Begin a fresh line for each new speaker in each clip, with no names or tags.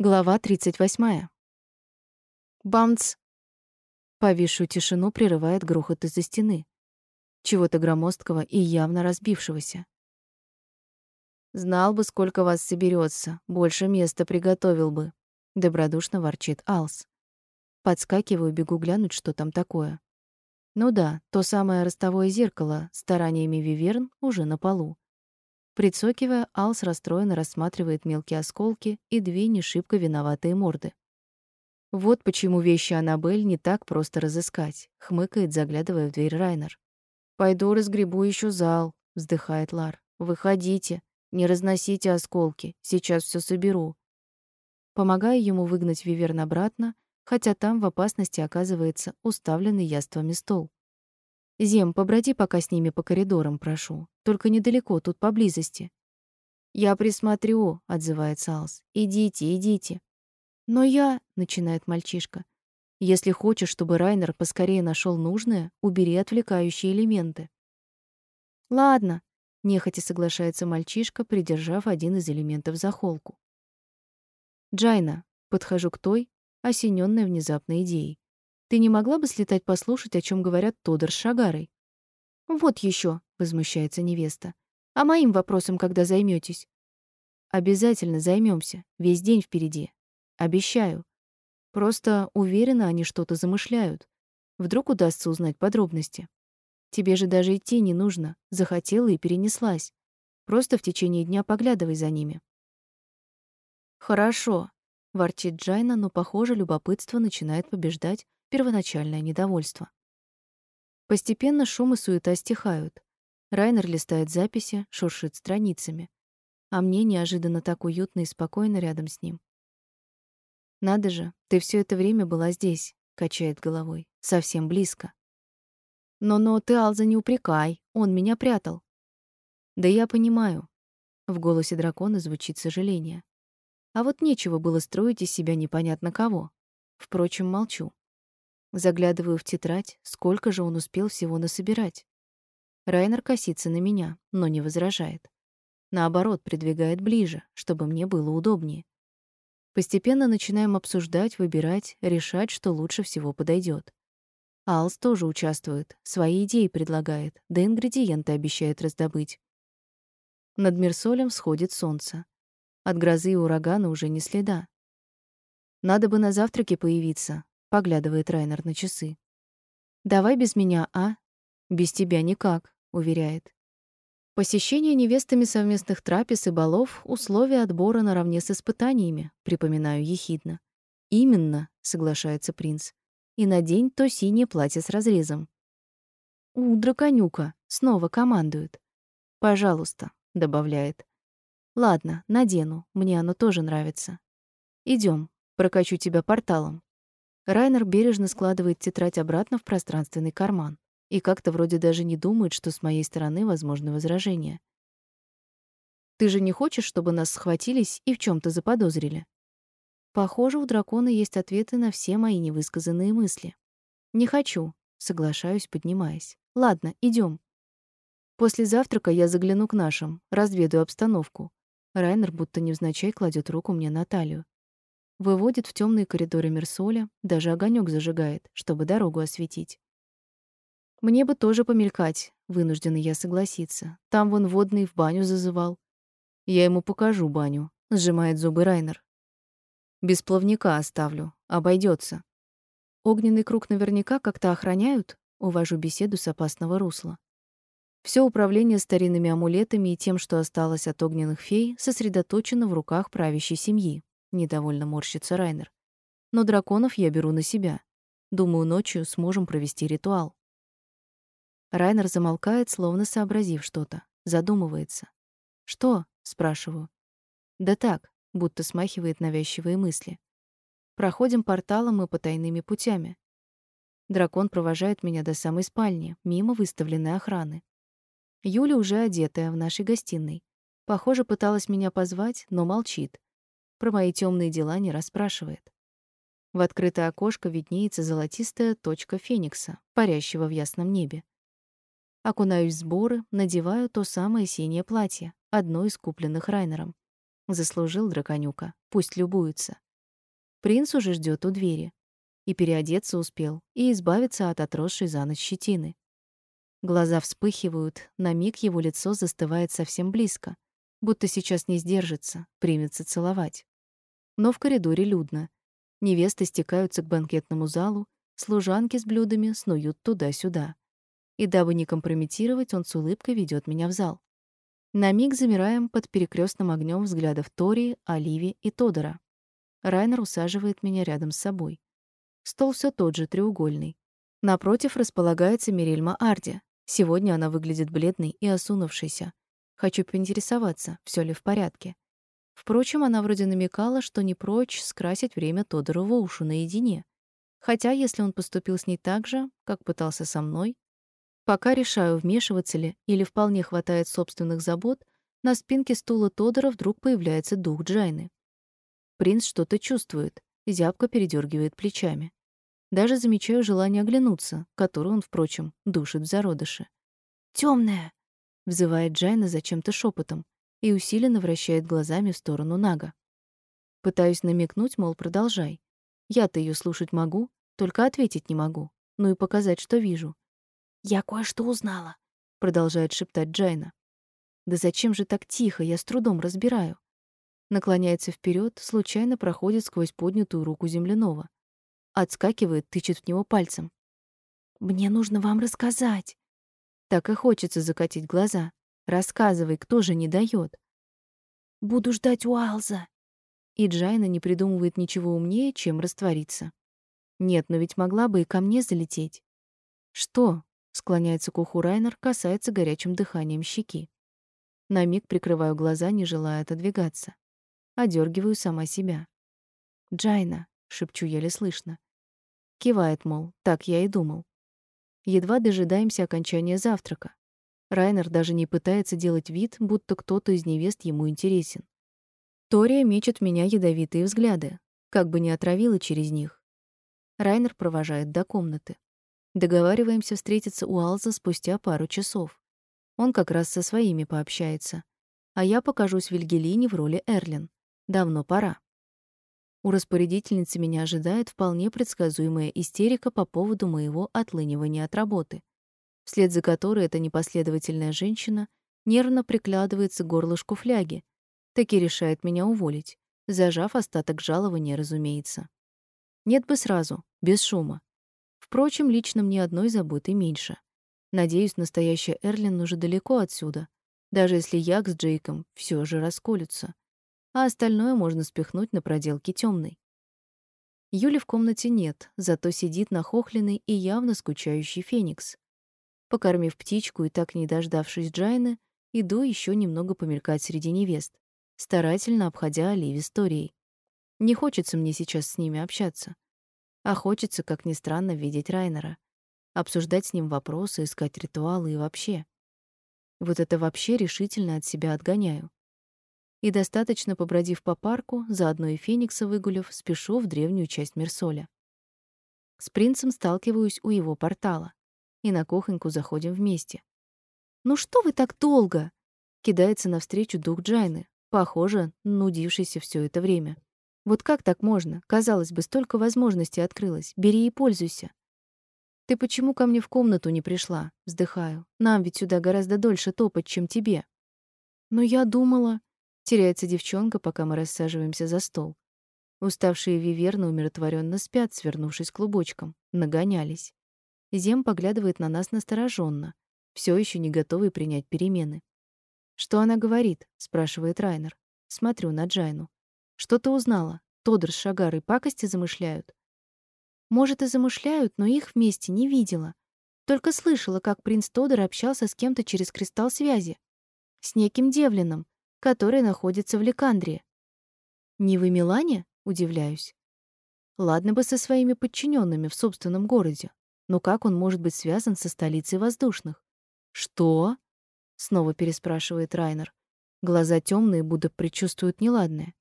Глава 38. Бамц! Повисшую тишину прерывает грохот из-за стены. Чего-то громоздкого и явно разбившегося. «Знал бы, сколько вас соберется, больше места приготовил бы», — добродушно ворчит Алс. Подскакиваю, бегу глянуть, что там такое. Ну да, то самое ростовое зеркало стараниями Виверн уже на полу. Прицокивая, Алс расстроенно рассматривает мелкие осколки и две не шибко виноватые морды. Вот почему вещи Аннабель не так просто разыскать, хмыкает, заглядывая в дверь Райнер. Пойду разгребу еще зал, вздыхает Лар. Выходите, не разносите осколки, сейчас все соберу. Помогаю ему выгнать Виверн обратно, хотя там в опасности оказывается уставленный яствами стол. Зем, поброди пока с ними по коридорам, прошу. Только недалеко, тут поблизости. Я присмотрю, отзывается Алс. Идите, идите. Но я, начинает мальчишка. Если хочешь, чтобы Райнер поскорее нашел нужное, убери отвлекающие элементы. Ладно, нехотя соглашается мальчишка, придержав один из элементов за холку. Джайна, подхожу к той, осененной внезапной идеей. Ты не могла бы слетать послушать, о чем говорят Тодор с Шагарой? Вот еще, возмущается невеста. А моим вопросом когда займетесь? Обязательно займемся. Весь день впереди. Обещаю. Просто уверена, они что-то замышляют. Вдруг удастся узнать подробности. Тебе же даже идти не нужно. Захотела и перенеслась. Просто в течение дня поглядывай за ними. Хорошо, ворчит Джайна, но, похоже, любопытство начинает побеждать первоначальное недовольство. Постепенно шум и суета стихают. Райнер листает записи, шуршит страницами. А мне неожиданно так уютно и спокойно рядом с ним. «Надо же, ты все это время была здесь», — качает головой. «Совсем близко». «Но-но, ты, Алза, не упрекай. Он меня прятал». «Да я понимаю». В голосе дракона звучит сожаление. А вот нечего было строить из себя непонятно кого. Впрочем, молчу. Заглядываю в тетрадь, сколько же он успел всего насобирать. Райнер косится на меня, но не возражает. Наоборот, придвигает ближе, чтобы мне было удобнее. Постепенно начинаем обсуждать, выбирать, решать, что лучше всего подойдет. Алс тоже участвует, свои идеи предлагает, да ингредиенты обещает раздобыть. Над Мирсолем всходит солнце. От грозы и урагана уже не следа. Надо бы на завтраке появиться, поглядывает Райнер на часы. Давай без меня, а? Без тебя никак, уверяет. Посещение невестами совместных трапез и балов условия отбора наравне с испытаниями, припоминаю ехидно. Именно, соглашается принц. И надень то синее платье с разрезом. У драконюка снова командует. Пожалуйста, добавляет. Ладно, надену. Мне оно тоже нравится. Идем, прокачу тебя порталом. Райнер бережно складывает тетрадь обратно в пространственный карман и как-то вроде даже не думает, что с моей стороны возможны возражения. Ты же не хочешь, чтобы нас схватились и в чем то заподозрили? Похоже, у дракона есть ответы на все мои невысказанные мысли. Не хочу, соглашаюсь, поднимаясь. Ладно, идем. После завтрака я загляну к нашим, разведаю обстановку. Райнер будто невзначай кладет руку мне на талию. Выводит в темные коридоры Мерсоля, даже огонек зажигает, чтобы дорогу осветить. Мне бы тоже помелькать, вынуждена я согласиться. Там вон водный в баню зазывал. Я ему покажу баню, сжимает зубы Райнер. Без плавника оставлю, обойдется. Огненный круг наверняка как-то охраняют, увожу беседу с опасного русла. Все управление старинными амулетами и тем, что осталось от огненных фей, сосредоточено в руках правящей семьи. Недовольно морщится Райнер. Но драконов я беру на себя. Думаю, ночью сможем провести ритуал. Райнер замолкает, словно сообразив что-то, задумывается. Что? спрашиваю. Да так, будто смахивает навязчивые мысли. Проходим порталом и потайными путями. Дракон провожает меня до самой спальни, мимо выставленной охраны. Юля уже одетая в нашей гостиной. Похоже, пыталась меня позвать, но молчит, про мои темные дела не расспрашивает. В открытое окошко виднеется золотистая точка феникса, парящего в ясном небе. Окунаюсь в сборы, надеваю то самое синее платье, одно из купленных Райнером. Заслужил драконюка, пусть любуется. Принц уже ждет у двери. И переодеться успел, и избавиться от отросшей за ночь щетины. Глаза вспыхивают, на миг его лицо застывает совсем близко, будто сейчас не сдержится, примется целовать. Но в коридоре людно. Невесты стекаются к банкетному залу, служанки с блюдами снуют туда-сюда. И дабы не компрометировать, он с улыбкой ведет меня в зал. На миг замираем под перекрестным огнем взглядов Тори, Оливи и Тодора. Райнер усаживает меня рядом с собой. Стол все тот же, треугольный. Напротив располагается Мирельма Арди. Сегодня она выглядит бледной и осунувшейся. Хочу поинтересоваться, все ли в порядке. Впрочем, она вроде намекала, что не прочь скрасить время Тодору Воушу наедине. Хотя, если он поступил с ней так же, как пытался со мной, пока решаю, вмешиваться ли или вполне хватает собственных забот, на спинке стула Тодора вдруг появляется дух Джайны. Принц что-то чувствует, зябко передергивает плечами. Даже замечаю желание оглянуться, которое он, впрочем, душит в зародыше. Темная, взывает Джайна зачем-то шепотом, и усиленно вращает глазами в сторону Нага. Пытаюсь намекнуть, мол, продолжай. Я-то ее слушать могу, только ответить не могу, ну и показать, что вижу. «Я кое-что узнала», — продолжает шептать Джайна. «Да зачем же так тихо, я с трудом разбираю». Наклоняется вперед, случайно проходит сквозь поднятую руку земляного. Отскакивает, тычет в него пальцем. «Мне нужно вам рассказать». Так и хочется закатить глаза. Рассказывай, кто же не дает. Буду ждать Уалза. И Джайна не придумывает ничего умнее, чем раствориться. Нет, но ведь могла бы и ко мне залететь. Что? Склоняется к уху Райнер, касается горячим дыханием щеки. На миг прикрываю глаза, не желая отодвигаться. Одергиваю сама себя. «Джайна», — шепчу еле слышно. Кивает, мол, так я и думал. Едва дожидаемся окончания завтрака. Райнер даже не пытается делать вид, будто кто-то из невест ему интересен. Тория мечет в меня ядовитые взгляды, как бы не отравила через них. Райнер провожает до комнаты. Договариваемся встретиться у Алза спустя пару часов. Он как раз со своими пообщается. А я покажусь Вильгелине в роли Эрлин. Давно пора. У распорядительницы меня ожидает вполне предсказуемая истерика по поводу моего отлынивания от работы вслед за которой эта непоследовательная женщина нервно приглядывается к горлышку фляги, таки решает меня уволить, зажав остаток жалования, разумеется. Нет бы сразу, без шума. Впрочем, лично мне одной заботы меньше. Надеюсь, настоящая Эрлин уже далеко отсюда, даже если Як с Джейком все же расколются, а остальное можно спихнуть на проделки темной. Юли в комнате нет, зато сидит нахохленный и явно скучающий Феникс. Покормив птичку и так не дождавшись Джайны, иду еще немного помелькать среди невест, старательно обходя Оливи историей. Не хочется мне сейчас с ними общаться. А хочется, как ни странно, видеть Райнера. Обсуждать с ним вопросы, искать ритуалы и вообще. Вот это вообще решительно от себя отгоняю. И достаточно побродив по парку, заодно и Феникса выгулив, спешу в древнюю часть Мерсоля. С принцем сталкиваюсь у его портала и на кухоньку заходим вместе. «Ну что вы так долго?» — кидается навстречу дух Джайны, похоже, нудившийся все это время. «Вот как так можно? Казалось бы, столько возможностей открылось. Бери и пользуйся». «Ты почему ко мне в комнату не пришла?» — вздыхаю. «Нам ведь сюда гораздо дольше топать, чем тебе». «Но я думала...» — теряется девчонка, пока мы рассаживаемся за стол. Уставшие виверны умиротворенно спят, свернувшись клубочком. Нагонялись. Зем поглядывает на нас настороженно, все еще не готовый принять перемены. «Что она говорит?» — спрашивает Райнер. Смотрю на Джайну. «Что ты узнала? Тодор с Шагарой пакости замышляют?» «Может, и замышляют, но их вместе не видела. Только слышала, как принц Тодор общался с кем-то через кристалл связи. С неким девлином, который находится в Лекандрии. «Не в Милане?» — удивляюсь. Ладно бы со своими подчиненными в собственном городе, но как он может быть связан со столицей воздушных? Что? снова переспрашивает Райнер. Глаза темные, будто предчувствуют неладное.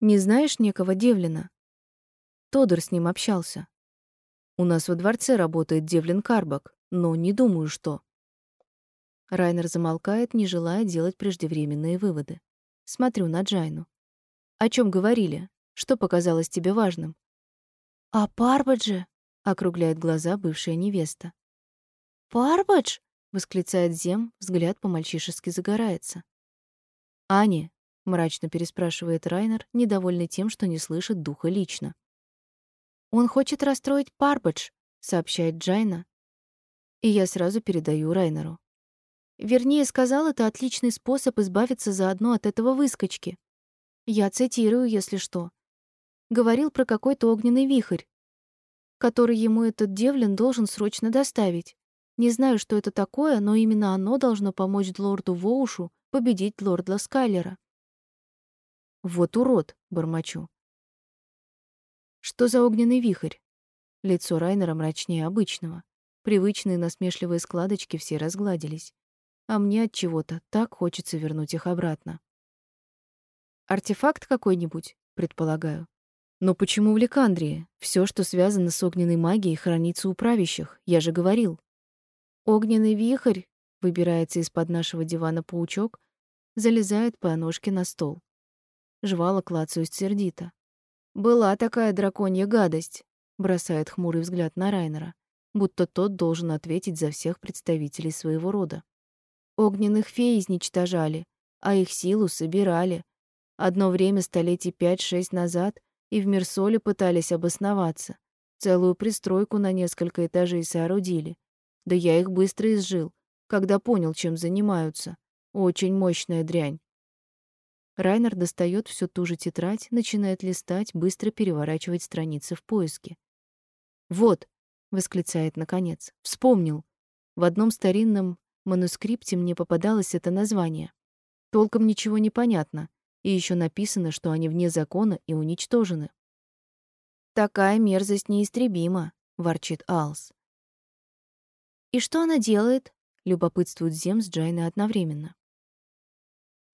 Не знаешь некого Девлина? Тодор с ним общался. У нас во дворце работает Девлин Карбак, но не думаю, что. Райнер замолкает, не желая делать преждевременные выводы. Смотрю на Джайну. О чем говорили? Что показалось тебе важным?
А Парбаджи?
округляет глаза бывшая невеста.
Парбадж?
восклицает Зем, взгляд по-мальчишески загорается. Ани, мрачно переспрашивает Райнер, недовольный тем, что не слышит духа лично.
Он хочет расстроить Парбадж, сообщает Джайна.
И я сразу передаю Райнеру.
Вернее, сказал, это отличный способ избавиться заодно от этого выскочки. Я цитирую, если что. Говорил про какой-то огненный вихрь, который ему этот Девлин должен срочно доставить. Не знаю, что это такое, но именно оно должно помочь лорду Воушу победить лорда Скайлера.
Вот урод, бормочу. Что за огненный вихрь? Лицо Райнера мрачнее обычного. Привычные насмешливые складочки все разгладились. А мне от чего-то так хочется вернуть их обратно. Артефакт какой-нибудь, предполагаю. Но почему в Ликандрии? Все, что связано с огненной магией, хранится у правящих, я же говорил.
Огненный вихрь выбирается из-под нашего дивана паучок, залезает по ножке на стол.
Жвала клацают сердито.
«Была такая драконья гадость», — бросает хмурый взгляд на Райнера,
будто тот должен ответить за всех представителей своего рода.
Огненных фей изничтожали, а их силу собирали. Одно время, столетий пять-шесть назад, и в Мирсоле пытались обосноваться. Целую пристройку на несколько этажей соорудили. Да я их быстро изжил, когда понял, чем занимаются. Очень мощная дрянь.
Райнер достает всю ту же тетрадь, начинает листать, быстро переворачивать страницы в поиске. «Вот», — восклицает наконец, — «вспомнил. В одном старинном манускрипте мне попадалось это название. Толком ничего не понятно, и еще написано, что они вне закона и уничтожены».
«Такая мерзость неистребима», — ворчит Алс.
«И что она делает?» — любопытствует Зем с Джайной одновременно.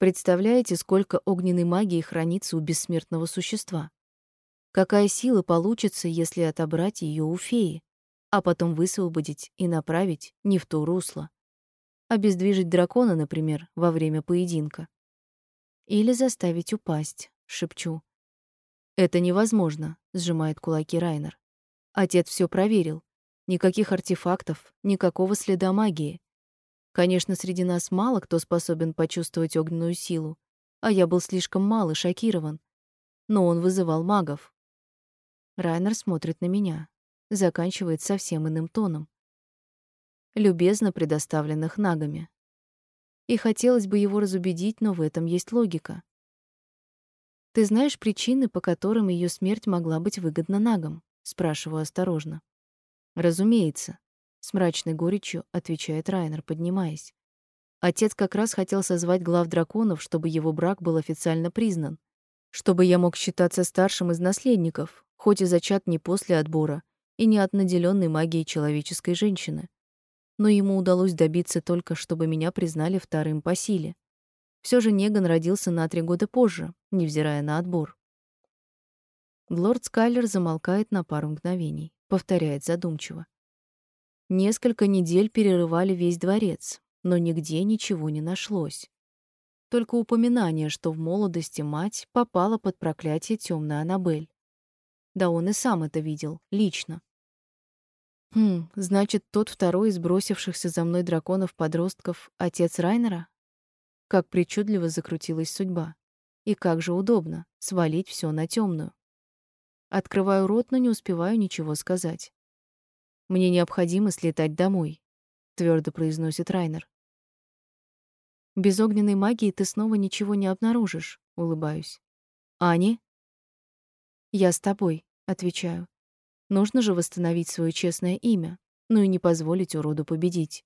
Представляете, сколько огненной магии хранится у бессмертного существа? Какая сила получится, если отобрать ее у феи, а потом высвободить и направить не в то русло? Обездвижить дракона, например, во время поединка. Или заставить упасть, шепчу. Это невозможно, сжимает кулаки Райнер. Отец все проверил. Никаких артефактов, никакого следа магии. Конечно, среди нас мало кто способен почувствовать огненную силу, а я был слишком мал и шокирован. Но он вызывал магов. Райнер смотрит на меня, заканчивает совсем иным тоном. Любезно предоставленных нагами. И хотелось бы его разубедить, но в этом есть логика. Ты знаешь причины, по которым ее смерть могла быть выгодна нагам? спрашиваю осторожно. Разумеется, с мрачной горечью отвечает Райнер, поднимаясь. Отец как раз хотел созвать глав драконов, чтобы его брак был официально признан, чтобы я мог считаться старшим из наследников, хоть и зачат не после отбора и не от наделенной магией человеческой женщины. Но ему удалось добиться только, чтобы меня признали вторым по силе. Все же Неган родился на три года позже, невзирая на отбор. Лорд Скайлер замолкает на пару мгновений, повторяет задумчиво. Несколько недель перерывали весь дворец, но нигде ничего не нашлось. Только упоминание, что в молодости мать попала под проклятие темной Анабель. Да он и сам это видел, лично. Хм, значит, тот второй из бросившихся за мной драконов-подростков — отец Райнера? Как причудливо закрутилась судьба. И как же удобно свалить все на темную. Открываю рот, но не успеваю ничего сказать. Мне необходимо слетать домой, твердо произносит Райнер. Без огненной магии ты снова ничего не обнаружишь, улыбаюсь. Ани? Я с тобой, отвечаю. Нужно же восстановить свое честное имя, ну и не позволить уроду победить.